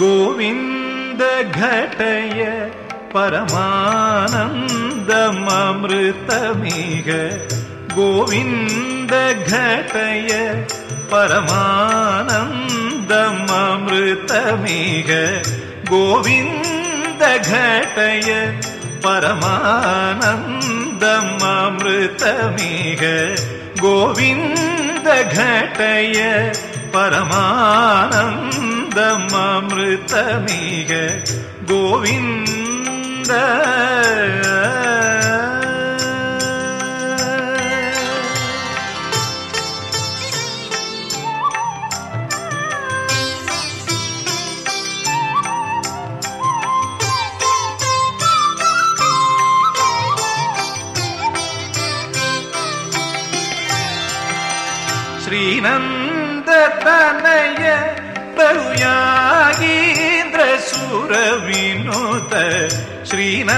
गोविन्द घटय परमानन्दममृतमिह गोविन्द घटय परमानन्दममृतमिह गोविन्द घटय परमानन्दममृतमिह गोविन्द घटय ഗോവിന്ദമൃതമീക ഗോവിന്ദ. ശ്രീനന്ദനയ परमानन्दममृतमिह गोविन्द श्रीनन्दतनय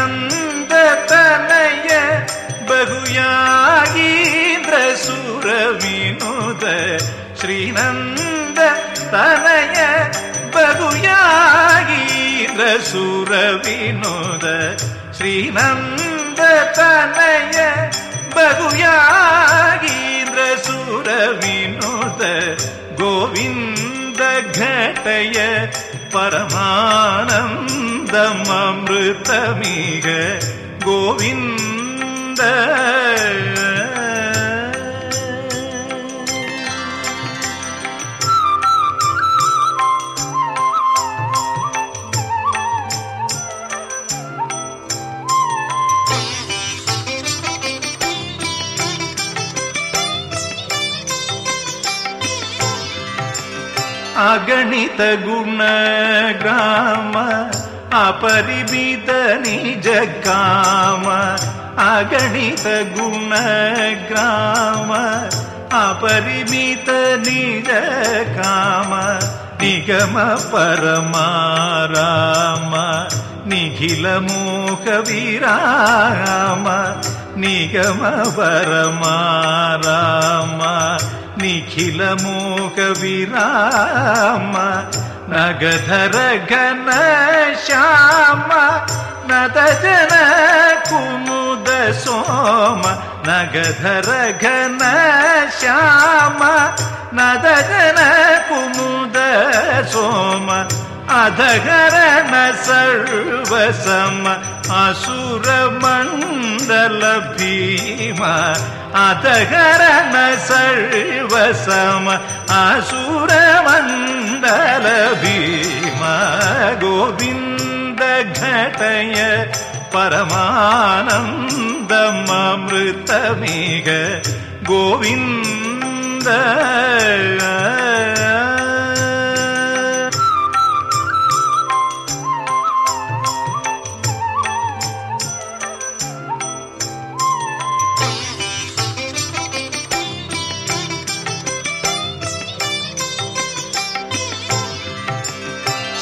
बहुयागीन्द्र सुरविनोद श्रीनन्दतनय बहुयागीन्द्र सुरविनोद श्रीनन्द तनय बहुयागीन्द्र सुरविनोद श्रीनन्द तनय बहुयागीन्द्र கேட்டய பரமானந்தம் அமிர்தமிக கோவிந்த அகணித குண கிராம அபரிமித நிஜ காம அகணித குண கிராம அபரிமித நிஜ காம நிகம பரமாராம நிகில மோக விராம நிகம பரமாராம मोख विराम नगधर घन श्याम नदजन कुमुद सोम नगधर घन श्याम नदजन कुमुद सोम அதகரண சர்வசம அசுர மண்டல பீம அதகரண சர்வசம அசுர மண்டல பீம கோவிந்த கடய பரமானந்தமமிருத்தமிக கோவிந்த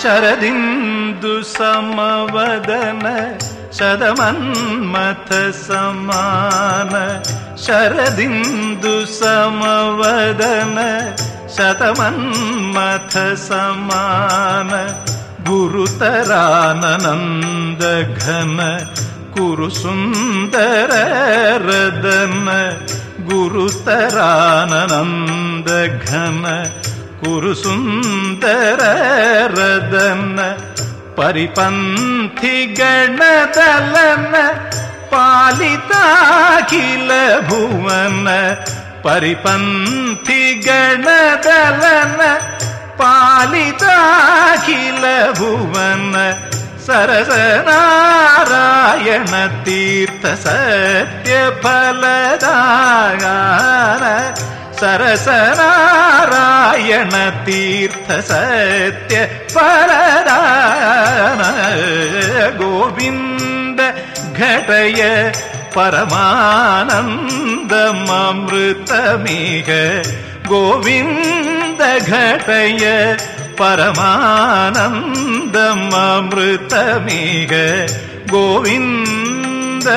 ಶರದಿಂದು ಸಮವದನ ಶತಮನ್ಮಥ ಸಮಾನ ಶರದಿಂದು ಸಮವದನ ಶತಮನ್ಮಥ ಸಮಾನ ಗುರುತರಾನಂದ ಘನ ಕುರು ಸುಂದರ ರದನ ಗುರುತರಾನಂದ ಘನ ಕುರುಸುಂದರರದನ್ನ ಪರಿಪಂಥಿಗಣದಲನ ಪಾಲಿತಾಖಿಲ ಭುವನ ಪರಿಪಂಥಿಗಣದಲನ ಪಾಲಿತಾಖಿಲ ಭುವನ சரசநாராயண தீர்த்த சத்திய பலதான சரசநாராயண தீர்த்த சத்ய பரதான கோவிந்த கடய பரமானந்தமமிருத்தமிக கோவிந்த கடய பரமானந்தமமிருத்தமிக கோவிந்த